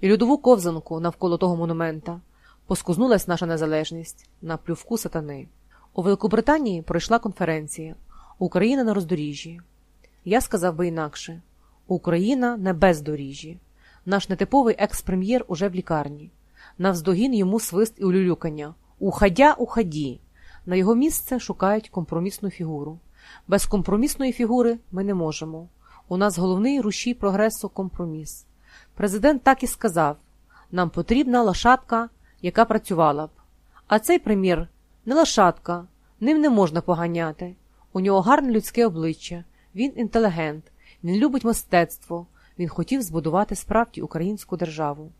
і льодову ковзанку навколо того монумента. Поскузнулась наша незалежність на плювку сатани. У Великобританії пройшла конференція Україна на роздоріжжі. Я сказав би інакше Україна на бездоріжжі. Наш нетиповий екс-прем'єр уже в лікарні. Навздогін йому свист і улюлюкання. Уходя, уході. На його місце шукають компромісну фігуру. Без компромісної фігури ми не можемо. У нас головний рушій прогресу компроміс. Президент так і сказав: нам потрібна лошадка, яка працювала б. А цей прем'єр не лошадка, ним не можна поганяти. У нього гарне людське обличчя, він інтелігент, він любить мистецтво, він хотів збудувати справді українську державу.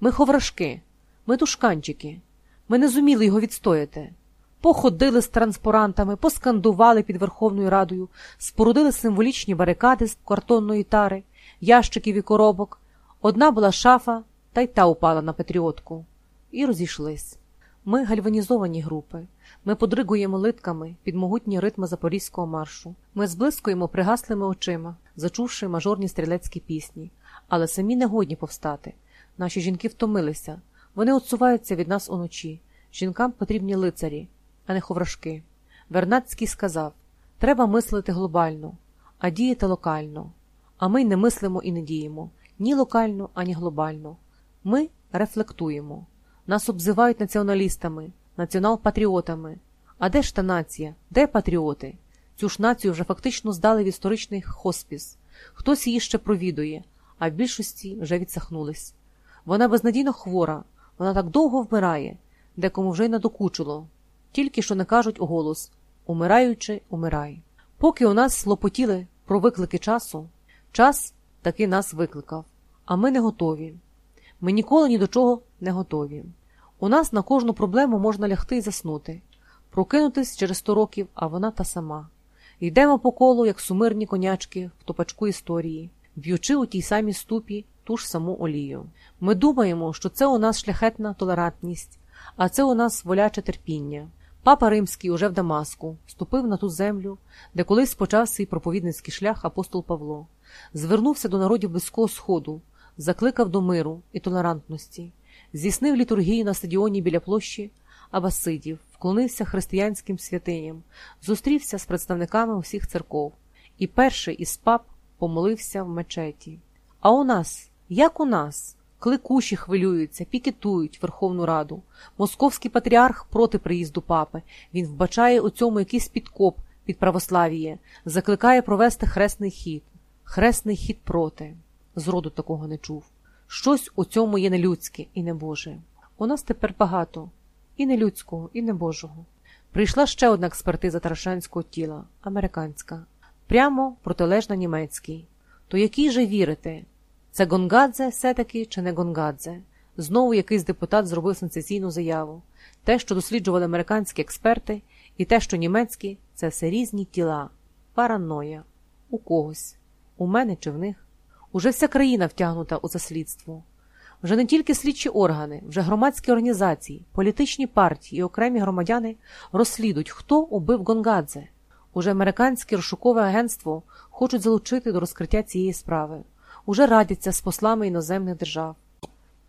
Ми ховрашки, ми тушканчики, ми не зуміли його відстояти. Походили з транспарантами, поскандували під Верховною Радою, спорудили символічні барикади з картонної тари, ящиків і коробок. Одна була шафа, та й та упала на патріотку. І розійшлись. Ми гальванізовані групи. Ми подригуємо литками під могутні ритми запорізького маршу. Ми зблискуємо пригаслими очима, зачувши мажорні стрілецькі пісні, але самі не годні повстати. Наші жінки втомилися. Вони отсуваються від нас уночі. Жінкам потрібні лицарі, а не ховрашки. Вернацький сказав: треба мислити глобально, а діяти локально. А ми не мислимо і не діємо ні локально, ані глобально. Ми рефлектуємо. Нас обзивають націоналістами, націонал-патріотами. А де ж та нація? Де патріоти? Цю ж націю вже фактично здали в історичний хоспіс. Хтось її ще провідує, а в більшості вже відсахнулись. Вона безнадійно хвора, вона так довго вмирає, декому вже й надокучило. Тільки що не кажуть уголос умираючи, умирай. Поки у нас слопотіли про виклики часу, час таки нас викликав, а ми не готові. Ми ніколи ні до чого не готові. У нас на кожну проблему можна лягти і заснути, прокинутись через сто років, а вона та сама. Йдемо по колу, як сумирні конячки в топачку історії, б'ючи у тій самій ступі ту ж саму олію. Ми думаємо, що це у нас шляхетна толерантність, а це у нас воляче терпіння. Папа Римський уже в Дамаску ступив на ту землю, де колись почав свій проповідницький шлях апостол Павло, звернувся до народів Близького Сходу, закликав до миру і толерантності, здійснив літургію на стадіоні біля площі Абасидів, вклонився християнським святиням, зустрівся з представниками усіх церков, і перший із пап помолився в мечеті. А у нас, як у нас? Кликуші хвилюються, пікетують Верховну Раду. Московський патріарх проти приїзду папи. Він вбачає у цьому якийсь підкоп під православіє, закликає провести хресний хід. Хресний хід проти. Зроду такого не чув. Щось у цьому є нелюдське і небоже. У нас тепер багато і нелюдського, і небожого. Прийшла ще одна експертиза тарашанського тіла, американська, прямо протилежна німецькій. То який же вірите? Це Гонгадзе все-таки чи не Гонгадзе? Знову якийсь депутат зробив сенсаційну заяву. Те, що досліджували американські експерти, і те, що німецькі, це все різні тіла, параноя. У когось, у мене чи в них. Уже вся країна втягнута у це слідство. Вже не тільки слідчі органи, вже громадські організації, політичні партії і окремі громадяни розслідують, хто убив Гонгадзе. Уже американське розшукове агентство хочуть залучити до розкриття цієї справи уже радяться з послами іноземних держав.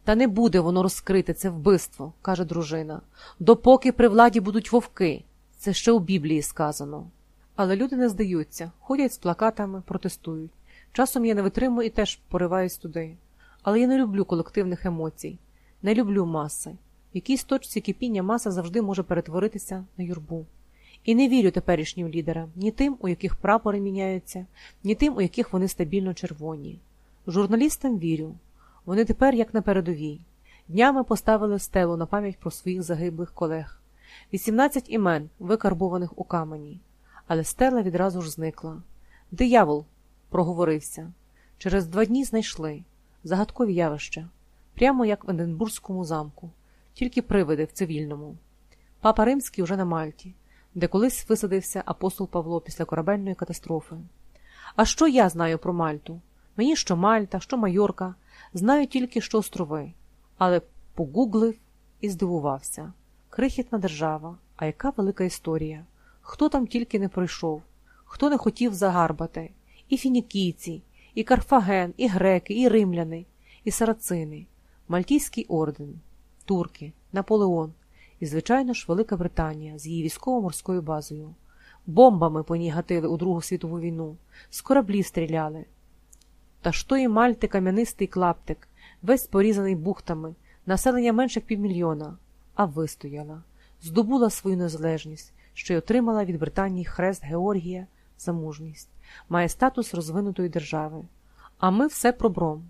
Та не буде воно розкрите, це вбивство, каже дружина, допоки при владі будуть вовки. Це ще у Біблії сказано. Але люди не здаються, ходять з плакатами, протестують. Часом я не витримую і теж пориваюсь туди. Але я не люблю колективних емоцій, не люблю маси. В якійсь точці кипіння маса завжди може перетворитися на юрбу. І не вірю теперішнім лідерам, ні тим, у яких прапори міняються, ні тим, у яких вони стабільно червоні. Журналістам вірю. Вони тепер як на передовій. Днями поставили стелу на пам'ять про своїх загиблих колег. 18 імен, викарбованих у камені. Але стела відразу ж зникла. Диявол, проговорився. Через два дні знайшли загадкові явища, прямо як в Единбурзькому замку, тільки привиди в цивільному. Папа Римський уже на Мальті, де колись висадився апостол Павло після корабельної катастрофи. А що я знаю про Мальту? Мені що Мальта, що Майорка, знаю тільки, що острови, але погуглив і здивувався. Крихітна держава, а яка велика історія. Хто там тільки не пройшов, хто не хотів загарбати, і фінікійці, і Карфаген, і греки, і римляни, і сарацини. Мальтійський орден, турки, Наполеон і, звичайно ж, Велика Британія з її військово-морською базою. Бомбами по ній гатили у Другу світову війну, з кораблі стріляли. Та ж тої Мальти кам'янистий клаптик, весь порізаний бухтами, населення менше півмільйона, а вистояла, здобула свою незалежність, що й отримала від Британії хрест Георгія за мужність, має статус розвинутої держави. А ми все про бром.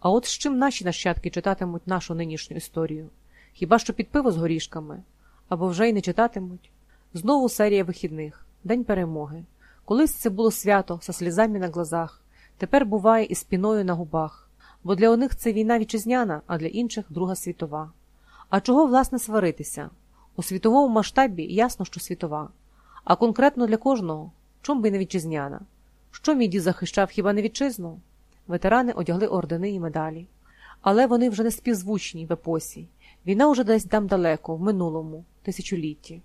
А от з чим наші нащадки читатимуть нашу нинішню історію? Хіба що під пиво з горішками? Або вже й не читатимуть? Знову серія вихідних, День перемоги. Колись це було свято со слізами на глазах, тепер буває і спіною на губах, бо для одних це війна вітчизняна, а для інших Друга світова. А чого, власне, сваритися? У світовому масштабі ясно, що світова. А конкретно для кожного, чом би не вітчизняна? Що мій дід захищав хіба не вітчизну? Ветерани одягли ордени і медалі. Але вони вже не співзвучні в епосі. Війна уже десь там далеко, в минулому, тисячолітті.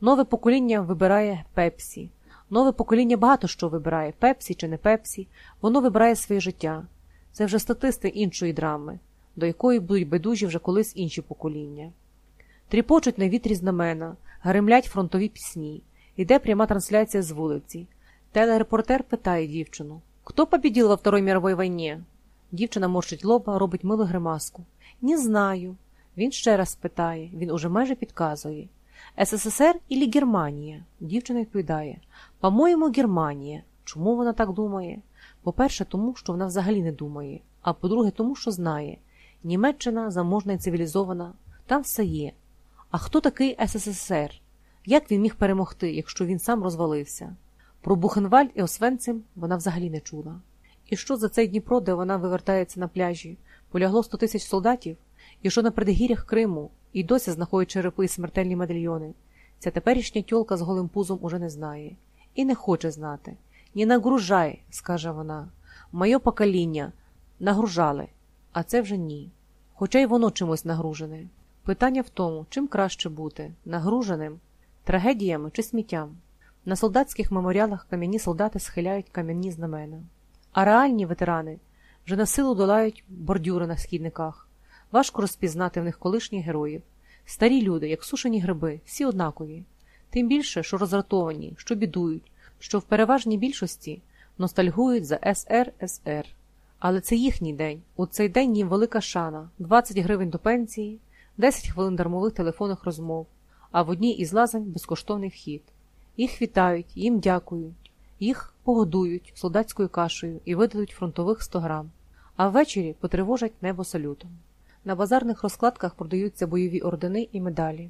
Нове покоління вибирає пепсі. Нове покоління багато що вибирає пепсі чи не пепсі, воно вибирає своє життя. Це вже статисти іншої драми, до якої будуть байдужі вже колись інші покоління. Тріпочуть на вітрі знамена, гремлять фронтові пісні, іде пряма трансляція з вулиці. Телерепортер питає дівчину Хто победил во Второй мировой войне? Дівчина морщить лоба, робить милу гримаску. Не знаю. Він ще раз питає, він уже майже підказує. СССР или Германія? Дівчина відповідає По-моєму, Германія. Чому вона так думає? По-перше, тому, що вона взагалі не думає, а по-друге, тому, що знає. Німеччина заможна і цивілізована, там все є. А хто такий СССР? Як він міг перемогти, якщо він сам розвалився? Про Бухенвальд і Освенцим вона взагалі не чула. І що за цей Дніпро, де вона вивертається на пляжі, полягло сто тисяч солдатів, і що на предгір'ях Криму, і досі знаходять черепи і смертельні медальйони. Ця теперішня тьолка з голим пузом уже не знає. І не хоче знати. Не нагружай, скаже вона. Моє покоління нагружали, а це вже ні. Хоча й воно чимось нагружене. Питання в тому, чим краще бути нагруженим, трагедіями чи сміттям. На солдатських меморіалах кам'яні солдати схиляють кам'яні знамена. А реальні ветерани вже на силу долають бордюри на східниках. Важко розпізнати в них колишніх героїв. Старі люди, як сушені гриби, всі однакові. Тим більше, що розратовані, що бідують, що в переважній більшості ностальгують за СРСР. Але це їхній день. У цей день їм велика шана, 20 гривень до пенсії, 10 хвилин дармових телефонних розмов, а в одній із лазань безкоштовний вхід. Їх вітають, їм дякують, їх погодують солдатською кашею і видадуть фронтових 100 грам, а ввечері потривожать небо салютом. На базарних розкладках продаються бойові ордени і медалі.